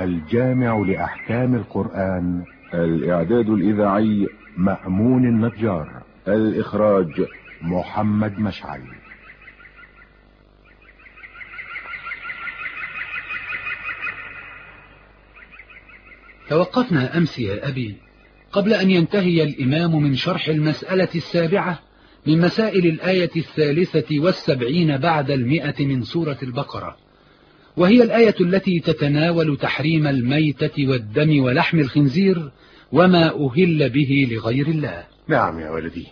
الجامع لأحكام القرآن. الإعداد الإذاعي مأمون النجار. الإخراج محمد مشعل. توقفنا أمس يا أبي قبل أن ينتهي الإمام من شرح المسألة السابعة من مسائل الآية الثالثة والسبعين بعد المئة من سورة البقرة. وهي الآية التي تتناول تحريم الميتة والدم ولحم الخنزير وما أهل به لغير الله. نعم يا ولدي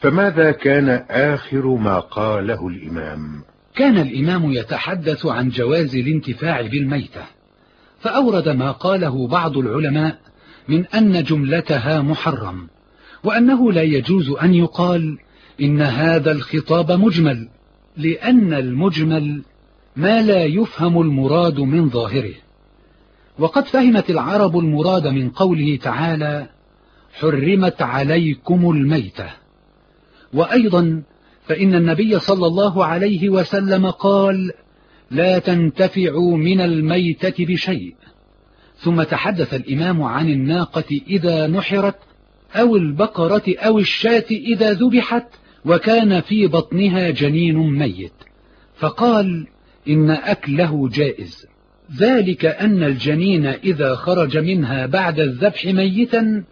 فماذا كان آخر ما قاله الإمام؟ كان الإمام يتحدث عن جواز الانتفاع بالميتة فأورد ما قاله بعض العلماء من أن جملتها محرم وأنه لا يجوز أن يقال إن هذا الخطاب مجمل لأن المجمل ما لا يفهم المراد من ظاهره. وقد فهمت العرب المراد من قوله تعالى حرمت عليكم الميتة وأيضا فإن النبي صلى الله عليه وسلم قال لا تنتفعوا من الميتة بشيء ثم تحدث الإمام عن الناقة إذا نحرت أو البقرة أو الشاة إذا ذبحت وكان في بطنها جنين ميت. فقال إن أكله جائز. ذلك أن الجنين إذا خرج منها بعد الذبح ميتا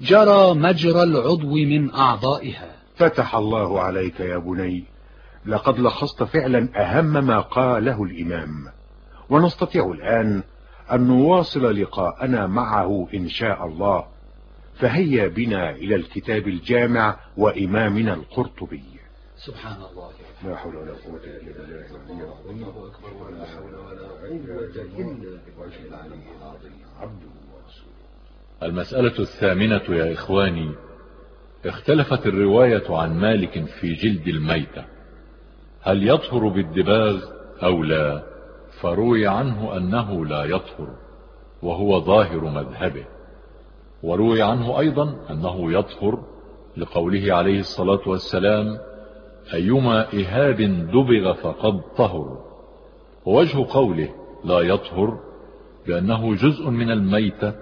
جرى مجرى العضو من أعضائها. فتح الله عليك يا بني لقد لخصت فعلا أهم ما قاله الإمام. ونستطيع الآن أن نواصل لقاءنا معه إن شاء الله. فهيا بنا إلى الكتاب الجامع وإمامنا القرطبي. سبحان الله. لا حول ولا قوة إلا بالله الله أكبر ولا حول ولا قوة إلا بالله عبده ورسوله. المسألة الثامنة يا إخواني اختلفت الرواية عن مالك في جلد الميتة. هل يطهر بالدباغ أو لا؟ فروي عنه أنه لا يطهر وهو ظاهر مذهبه. وروي عنه أيضا أنه يطهر لقوله عليه الصلاة والسلام أيما إهاب دبغ فقد طهر. ووجه قوله لا يطهر بأنه جزء من الميتة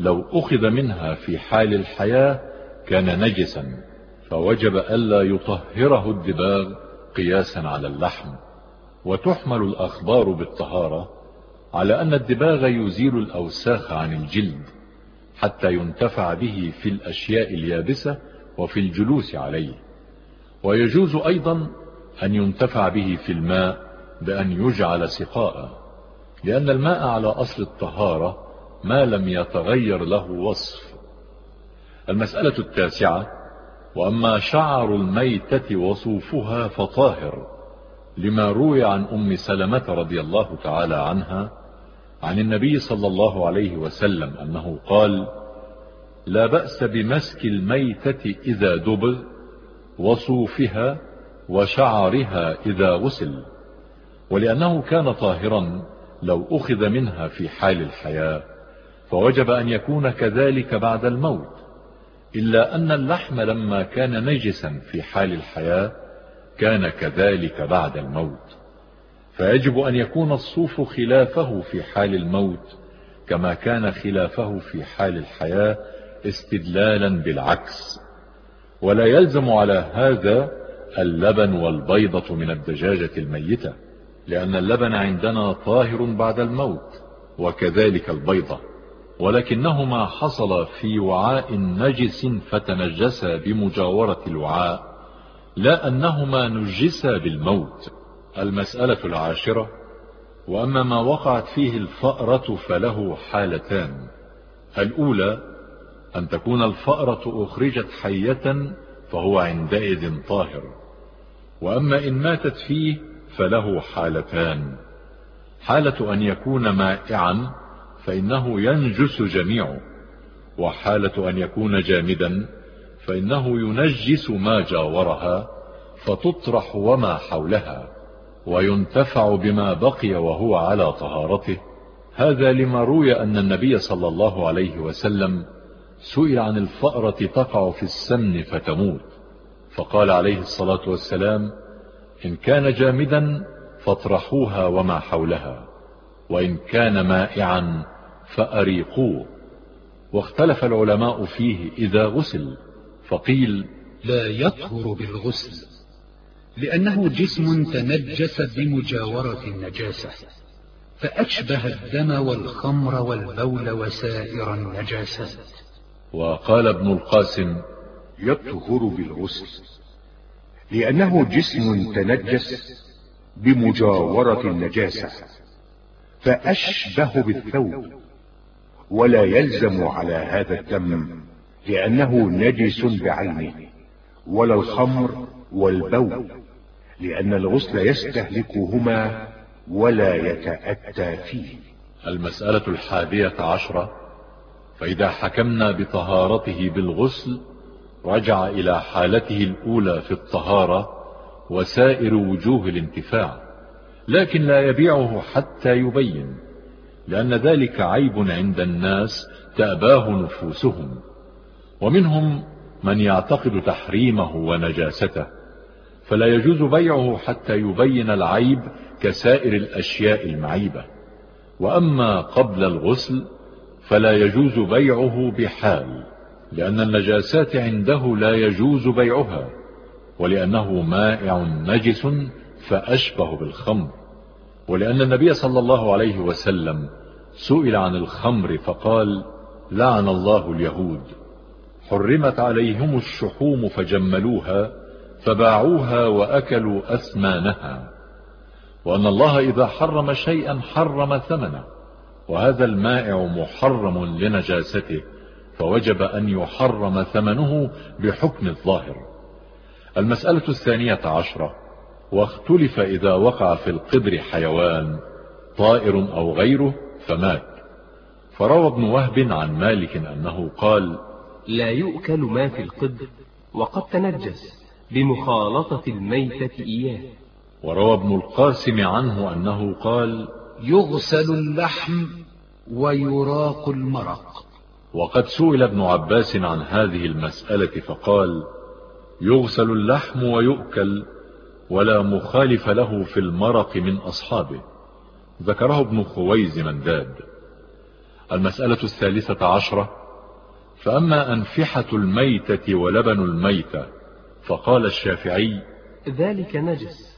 لو أخذ منها في حال الحياة كان نجسا فوجب ألا يطهره الدباغ قياسا على اللحم. وتحمل الأخبار بالطهارة على أن الدباغ يزيل الأوساخ عن الجلد حتى ينتفع به في الأشياء اليابسة وفي الجلوس عليه. ويجوز أيضا أن ينتفع به في الماء بأن يجعل سقاء لأن الماء على أصل الطهارة ما لم يتغير له وصف. المسألة التاسعة وأما شعر الميتة وصوفها فطاهر لما روي عن أم سلمة رضي الله تعالى عنها عن النبي صلى الله عليه وسلم أنه قال لا بأس بمسك الميتة إذا دبغ وصوفها وشعرها إذا غسل ولأنه كان طاهرا لو أخذ منها في حال الحياة فوجب أن يكون كذلك بعد الموت إلا أن اللحم لما كان نجسا في حال الحياة كان كذلك بعد الموت. فيجب أن يكون الصوف خلافه في حال الموت كما كان خلافه في حال الحياة استدلالا بالعكس. ولا يلزم على هذا اللبن والبيضة من الدجاجة الميتة لأن اللبن عندنا طاهر بعد الموت وكذلك البيضة. ولكنهما حصل في وعاء نجس فتنجسا بمجاورة الوعاء لا أنهما نجسا بالموت. المسألة العاشرة وأما ما وقعت فيه الفأرة فله حالتان. الأولى أن تكون الفأرة أخرجت حية فهو عندئذ طاهر. وأما إن ماتت فيه فله حالتان. حالة أن يكون مائعا فإنه ينجس جميعه. وحالة أن يكون جامدا فإنه ينجس ما جاورها فتطرح وما حولها وينتفع بما بقي وهو على طهارته. هذا لما روي أن النبي صلى الله عليه وسلم سئل عن الفأرة تقع في السمن فتموت. فقال عليه الصلاة والسلام إن كان جامدا فاطرحوها وما حولها وإن كان مائعا فأريقوه. واختلف العلماء فيه إذا غسل فقيل لا يطهر بالغسل لأنه جسم تنجس بمجاورة النجاسة فأشبه الدم والخمر والبول وسائر النجاسات. وقال ابن القاسم يطهر بالغسل لأنه جسم تنجس بمجاورة النجاسة فأشبه بالثوب ولا يلزم على هذا الدم لأنه نجس بعينه ولا الخمر والبول لأن الغسل يستهلكهما ولا يتأتى فيه. المسألة الحادية عشرة فإذا حكمنا بطهارته بالغسل رجع إلى حالته الأولى في الطهارة وسائر وجوه الانتفاع لكن لا يبيعه حتى يبين لأن ذلك عيب عند الناس تأباه نفوسهم. ومنهم من يعتقد تحريمه ونجاسته فلا يجوز بيعه حتى يبين العيب كسائر الأشياء المعيبة. وأما قبل الغسل فلا يجوز بيعه بحال لأن النجاسات عنده لا يجوز بيعها ولأنه مائع نجس فأشبه بالخمر. ولأن النبي صلى الله عليه وسلم سئل عن الخمر فقال لعن الله اليهود حرمت عليهم الشحوم فجملوها فباعوها وأكلوا أثمانها وأن الله إذا حرم شيئا حرم ثمنه. وهذا المائع محرم لنجاسته فوجب أن يحرم ثمنه بحكم الظاهر. المسألة الثانية عشرة واختلف إذا وقع في القدر حيوان طائر أو غيره فمات. فروى ابن وهب عن مالك أنه قال لا يؤكل ما في القدر وقد تنجس بمخالطة الميتة إياه. وروى ابن القاسم عنه أنه قال يغسل اللحم ويراق المرق. وقد سئل ابن عباس عن هذه المسألة فقال يغسل اللحم ويؤكل ولا مخالف له في المرق من أصحابه. ذكره ابن خويز منداد المسألة الثالثة عشرة فأما أنفحة الميتة ولبن الميتة فقال الشافعي ذلك نجس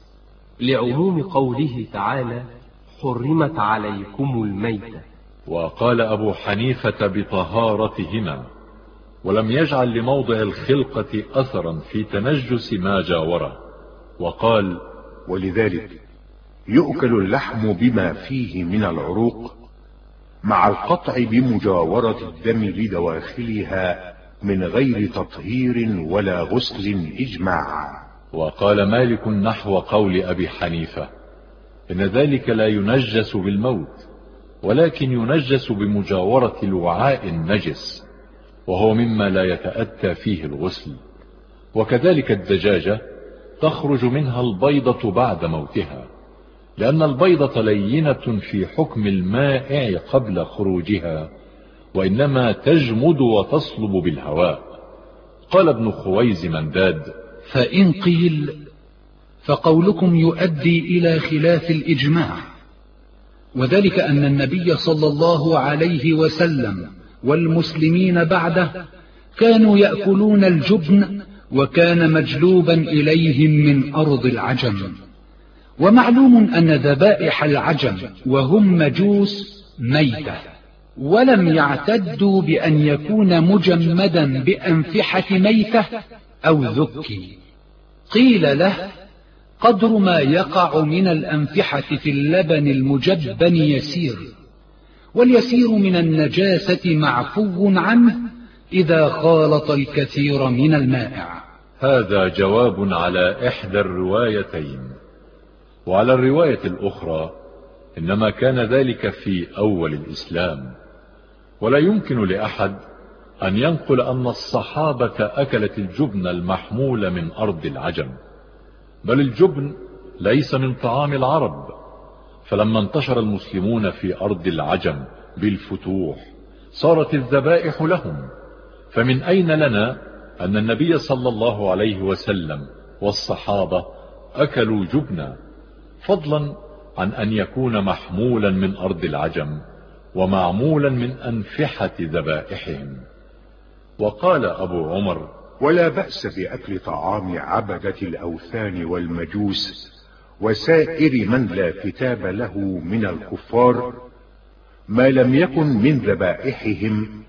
لعموم قوله تعالى حرمت عليكم الميتة. وقال أبو حنيفة بطهارتهما ولم يجعل لموضع الخلقة أثرا في تنجس ما جاوره. وقال ولذلك يؤكل اللحم بما فيه من العروق مع القطع بمجاورة الدم لدواخلها من غير تطهير ولا غسل إجماعا. وقال مالك نحو قول أبي حنيفة إن ذلك لا ينجس بالموت ولكن ينجس بمجاورة الوعاء النجس وهو مما لا يتأتى فيه الغسل. وكذلك الدجاجة تخرج منها البيضة بعد موتها لأن البيضة لينة في حكم المائع قبل خروجها وإنما تجمد وتصلب بالهواء. قال ابن خويز منداد فإن قيل فقولكم يؤدي إلى خلاف الإجماع. وذلك أن النبي صلى الله عليه وسلم والمسلمين بعده كانوا يأكلون الجبن وكان مجلوبا إليهم من أرض العجم. ومعلوم أن ذبائح العجم وهم مجوس ميتة ولم يعتدوا بأن يكون مجمدا بأنفحة ميتة أو ذكي. قيل له قدر ما يقع من الأنفحة في اللبن المجبن يسير واليسير من النجاسة معفو عنه إذا خالط الكثير من المائع. هذا جواب على إحدى الروايتين. وعلى الرواية الأخرى إنما كان ذلك في أول الإسلام. ولا يمكن لأحد أن ينقل أن الصحابة أكلت الجبن المحمول من أرض العجم. بل الجبن ليس من طعام العرب. فلما انتشر المسلمون في أرض العجم بالفتوح صارت الذبائح لهم. فمن أين لنا أن النبي صلى الله عليه وسلم والصحابة أكلوا جبنا؟ فضلا عن أن يكون محمولا من أرض العجم ومعمولا من أنفحة ذبائحهم. وقال أبو عمر ولا بأس بأكل طعام عبدة الأوثان والمجوس وسائر من لا كتاب له من الكفار ما لم يكن من ذبائحهم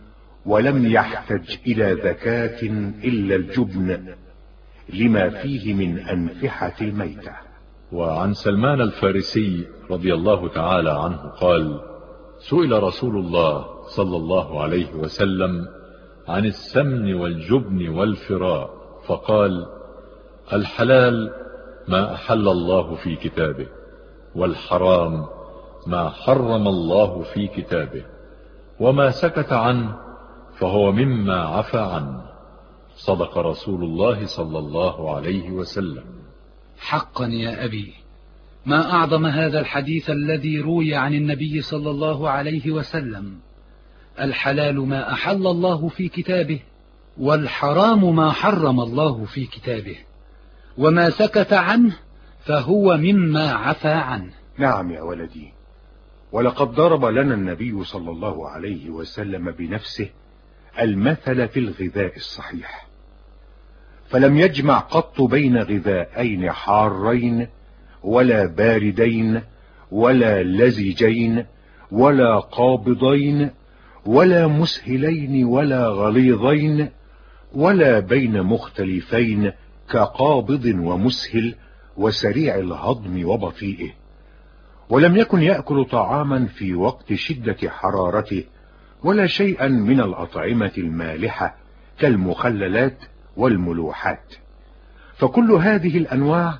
ولم يحتج إلى ذكاة إلا الجبن لما فيه من أنفحة الميتة. وعن سلمان الفارسي رضي الله تعالى عنه قال سئل رسول الله صلى الله عليه وسلم عن السمن والجبن والفراء فقال الحلال ما أحل الله في كتابه والحرام ما حرم الله في كتابه وما سكت عنه فهو مما عفى عنه. صدق رسول الله صلى الله عليه وسلم. حقا يا أبي ما أعظم هذا الحديث الذي روي عن النبي صلى الله عليه وسلم؟ الحلال ما أحل الله في كتابه والحرام ما حرم الله في كتابه وما سكت عنه فهو مما عفى عنه. نعم يا ولدي ولقد ضرب لنا النبي صلى الله عليه وسلم بنفسه المثل في الغذاء الصحيح فلم يجمع قط بين غذاءين حارين ولا باردين ولا لزجين ولا قابضين ولا مسهلين ولا غليظين ولا بين مختلفين كقابض ومسهل وسريع الهضم وبطيئه. ولم يكن يأكل طعاما في وقت شدة حرارته ولا شيئا من الأطعمة المالحة كالمخللات والملوحات. فكل هذه الأنواع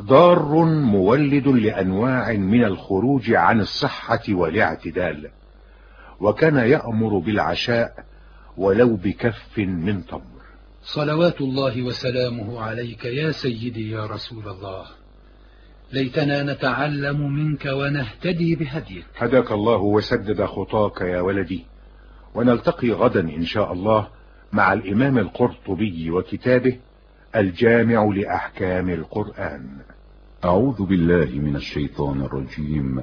ضار مولد لأنواع من الخروج عن الصحة والاعتدال. وكان يأمر بالعشاء ولو بكف من تمر. صلوات الله وسلامه عليك يا سيدي يا رسول الله. ليتنا نتعلم منك ونهتدي بهديك. هداك الله وسدد خطاك يا ولدي. ونلتقي غدا إن شاء الله مع الإمام القرطبي وكتابه الجامع لأحكام القرآن. أعوذ بالله من الشيطان الرجيم.